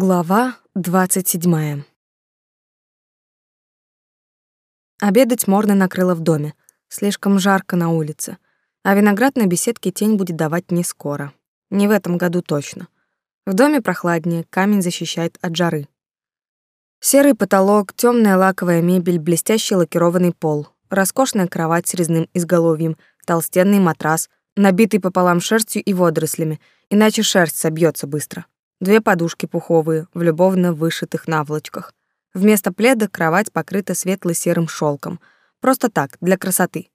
Глава 27. Обедать Морна накрыла в доме. Слишком жарко на улице. А виноград на беседке тень будет давать не скоро. Не в этом году точно. В доме прохладнее, камень защищает от жары. Серый потолок, темная лаковая мебель, блестящий лакированный пол, роскошная кровать с резным изголовьем, толстенный матрас, набитый пополам шерстью и водорослями, иначе шерсть собьется быстро две подушки пуховые в любовно вышитых наволочках. Вместо пледа кровать покрыта светло-серым шелком. Просто так, для красоты.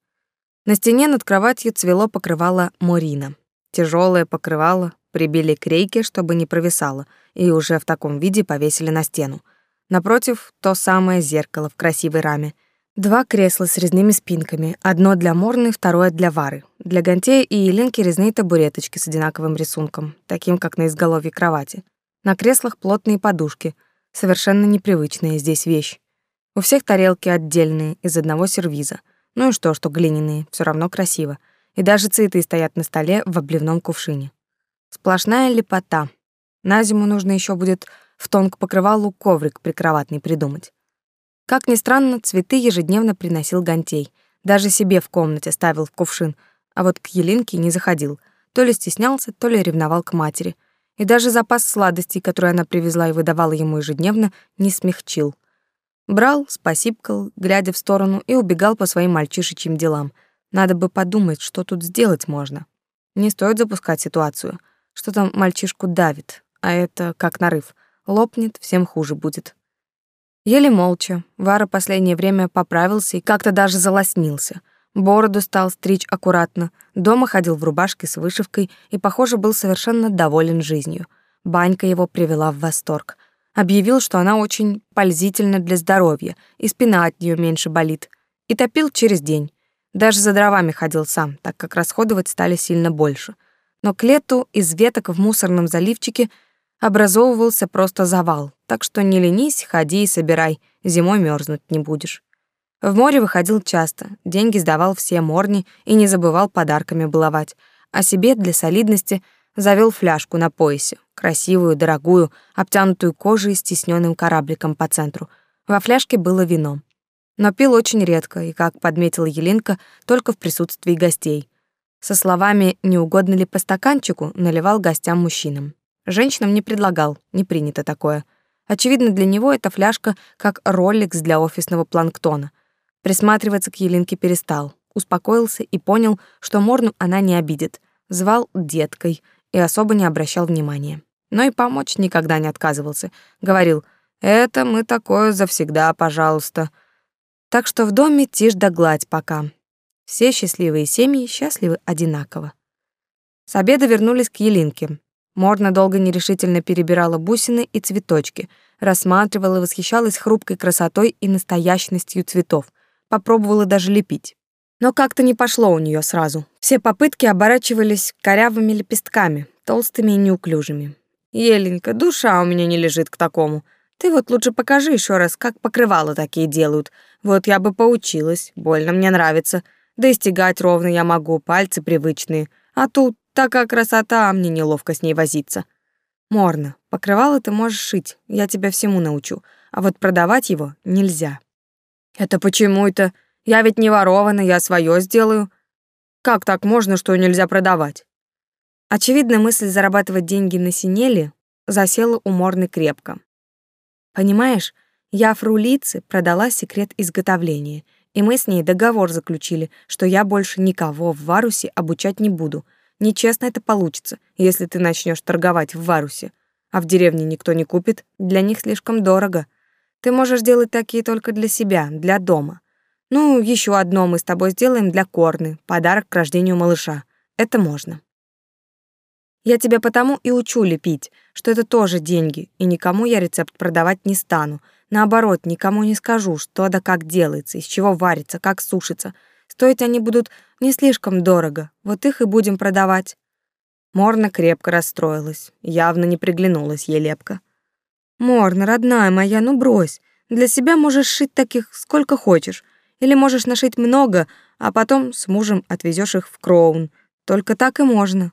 На стене над кроватью цвело покрывало морина. Тяжелое покрывало прибили к рейке, чтобы не провисало, и уже в таком виде повесили на стену. Напротив то самое зеркало в красивой раме. Два кресла с резными спинками, одно для Морны, второе для Вары. Для Гантея и Еленки резные табуреточки с одинаковым рисунком, таким, как на изголовье кровати. На креслах плотные подушки, совершенно непривычная здесь вещь. У всех тарелки отдельные, из одного сервиза. Ну и что, что глиняные, все равно красиво. И даже цветы стоят на столе в обливном кувшине. Сплошная лепота. На зиму нужно еще будет в тон к покрывалу коврик прикроватный придумать. Как ни странно, цветы ежедневно приносил Гантей. Даже себе в комнате ставил в кувшин, а вот к Елинке не заходил. То ли стеснялся, то ли ревновал к матери. И даже запас сладостей, который она привезла и выдавала ему ежедневно, не смягчил. Брал, спасибкал, глядя в сторону, и убегал по своим мальчишечьим делам. Надо бы подумать, что тут сделать можно. Не стоит запускать ситуацию. Что там мальчишку давит, а это как нарыв. Лопнет, всем хуже будет. Еле молча. Вара последнее время поправился и как-то даже залоснился. Бороду стал стричь аккуратно. Дома ходил в рубашке с вышивкой и, похоже, был совершенно доволен жизнью. Банька его привела в восторг. Объявил, что она очень пользительна для здоровья, и спина от нее меньше болит. И топил через день. Даже за дровами ходил сам, так как расходовать стали сильно больше. Но к лету из веток в мусорном заливчике образовывался просто завал, так что не ленись, ходи и собирай, зимой мерзнуть не будешь. В море выходил часто, деньги сдавал все морни и не забывал подарками баловать, а себе для солидности завел фляжку на поясе, красивую, дорогую, обтянутую кожей с тисненным корабликом по центру. Во фляжке было вино. Но пил очень редко и, как подметила Еленка, только в присутствии гостей. Со словами «не угодно ли по стаканчику» наливал гостям-мужчинам. Женщинам не предлагал, не принято такое. Очевидно, для него эта фляжка как роликс для офисного планктона. Присматриваться к Елинке перестал, успокоился и понял, что Морну она не обидит. Звал деткой и особо не обращал внимания. Но и помочь никогда не отказывался. Говорил, это мы такое завсегда, пожалуйста. Так что в доме тишь да гладь пока. Все счастливые семьи счастливы одинаково. С обеда вернулись к Елинке. Морна долго нерешительно перебирала бусины и цветочки, рассматривала и восхищалась хрупкой красотой и настоящностью цветов, попробовала даже лепить. Но как-то не пошло у нее сразу. Все попытки оборачивались корявыми лепестками, толстыми и неуклюжими. «Еленька, душа у меня не лежит к такому. Ты вот лучше покажи еще раз, как покрывало такие делают. Вот я бы поучилась, больно мне нравится. Да и стегать ровно я могу, пальцы привычные. А тут Такая красота, а мне неловко с ней возиться. Морно, покрывало ты можешь шить, я тебя всему научу, а вот продавать его нельзя. Это почему это? Я ведь не ворована, я свое сделаю. Как так можно, что нельзя продавать? Очевидно, мысль зарабатывать деньги на синеле засела у Морны крепко. Понимаешь, я фрулице продала секрет изготовления, и мы с ней договор заключили, что я больше никого в Варусе обучать не буду — Нечестно это получится, если ты начнешь торговать в Варусе, а в деревне никто не купит, для них слишком дорого. Ты можешь делать такие только для себя, для дома. Ну, еще одно мы с тобой сделаем для Корны, подарок к рождению малыша. Это можно. Я тебя потому и учу лепить, что это тоже деньги, и никому я рецепт продавать не стану. Наоборот, никому не скажу, что да как делается, из чего варится, как сушится — Стоить они будут не слишком дорого, вот их и будем продавать. Морна крепко расстроилась, явно не приглянулась ей лепка. Морна, родная моя, ну брось. Для себя можешь шить таких сколько хочешь, или можешь нашить много, а потом с мужем отвезешь их в Кроун. Только так и можно.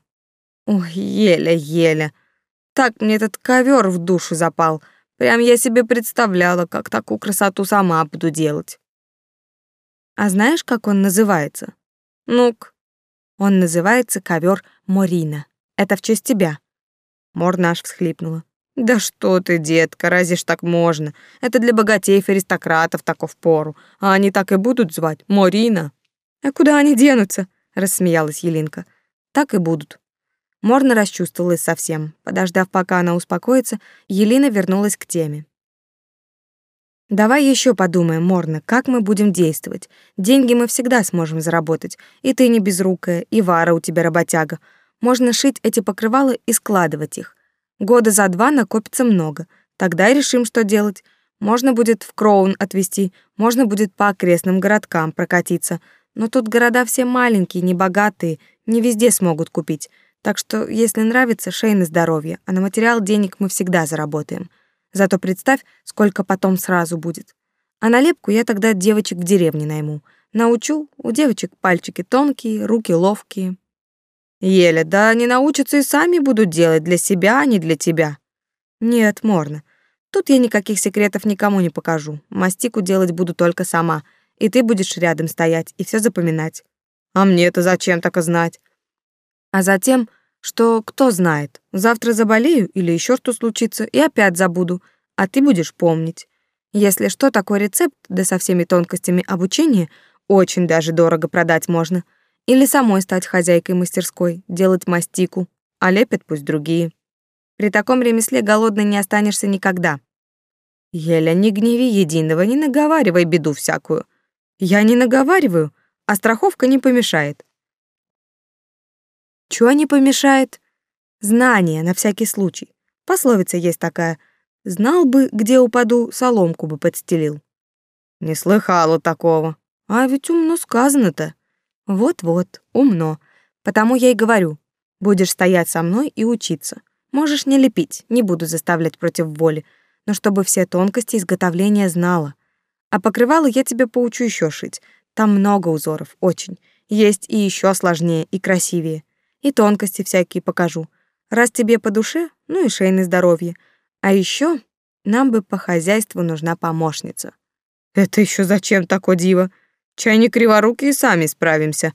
Ой, еле-еле. Так мне этот ковер в душу запал. Прям я себе представляла, как такую красоту сама буду делать. А знаешь, как он называется? Ну-ка. Он называется ковер Морина. Это в честь тебя. Морна аж всхлипнула. Да что ты, детка, разве ж так можно? Это для богатеев и аристократов таков пору. А они так и будут звать Морина. А куда они денутся? рассмеялась Елинка. Так и будут. Морна расчувствовалась совсем. Подождав, пока она успокоится, Елена вернулась к теме. Давай еще подумаем, Морна, как мы будем действовать. Деньги мы всегда сможем заработать. И ты не безрукая, и Вара у тебя работяга. Можно шить эти покрывала и складывать их. Года за два накопится много. Тогда и решим, что делать. Можно будет в Кроун отвезти, можно будет по окрестным городкам прокатиться. Но тут города все маленькие, небогатые, не везде смогут купить. Так что, если нравится, шей на здоровье, а на материал денег мы всегда заработаем. Зато представь, сколько потом сразу будет. А налепку я тогда девочек в деревне найму. Научу, у девочек пальчики тонкие, руки ловкие. Еля, да они научатся и сами будут делать для себя, а не для тебя. Нет, Морна, тут я никаких секретов никому не покажу. Мастику делать буду только сама, и ты будешь рядом стоять и все запоминать. А мне это зачем так знать? А затем, что кто знает, завтра заболею или еще что случится, и опять забуду, а ты будешь помнить. Если что, такой рецепт, да со всеми тонкостями обучения, очень даже дорого продать можно. Или самой стать хозяйкой мастерской, делать мастику, а лепят пусть другие. При таком ремесле голодной не останешься никогда. Еля, не гневи единого, не наговаривай беду всякую. Я не наговариваю, а страховка не помешает. Чего не помешает? Знание на всякий случай. Пословица есть такая: знал бы, где упаду, соломку бы подстелил. Не слыхала такого. А ведь умно сказано-то. Вот-вот, умно. Потому я и говорю: будешь стоять со мной и учиться. Можешь не лепить, не буду заставлять против воли, но чтобы все тонкости изготовления знала. А покрывало я тебе поучу еще шить. Там много узоров, очень. Есть и еще сложнее и красивее и тонкости всякие покажу. Раз тебе по душе, ну и шейное здоровье. А еще нам бы по хозяйству нужна помощница. Это еще зачем такое диво? Чай не криворуки и сами справимся.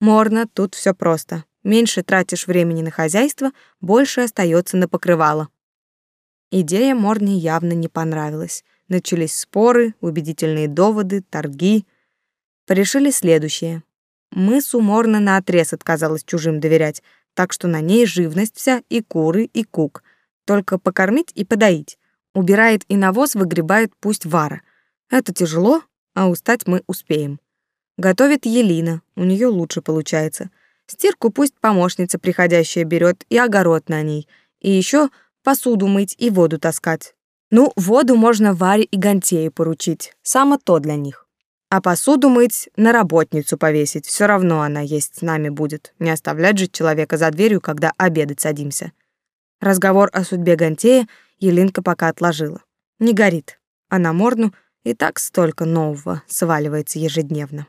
Морно, тут все просто. Меньше тратишь времени на хозяйство, больше остается на покрывало. Идея Морне явно не понравилась. Начались споры, убедительные доводы, торги. Порешили следующее. Мы с уморно наотрез отказалась чужим доверять, так что на ней живность вся и куры, и кук. Только покормить и подоить. Убирает и навоз выгребает пусть Вара. Это тяжело, а устать мы успеем. Готовит Елина, у нее лучше получается. Стирку пусть помощница приходящая берет и огород на ней. И еще посуду мыть и воду таскать. Ну, воду можно Варе и Гантею поручить. Само то для них. А посуду мыть на работницу повесить. Все равно она есть с нами будет. Не оставлять же человека за дверью, когда обедать садимся. Разговор о судьбе Гантея Елинка пока отложила. Не горит. А на Морну и так столько нового сваливается ежедневно.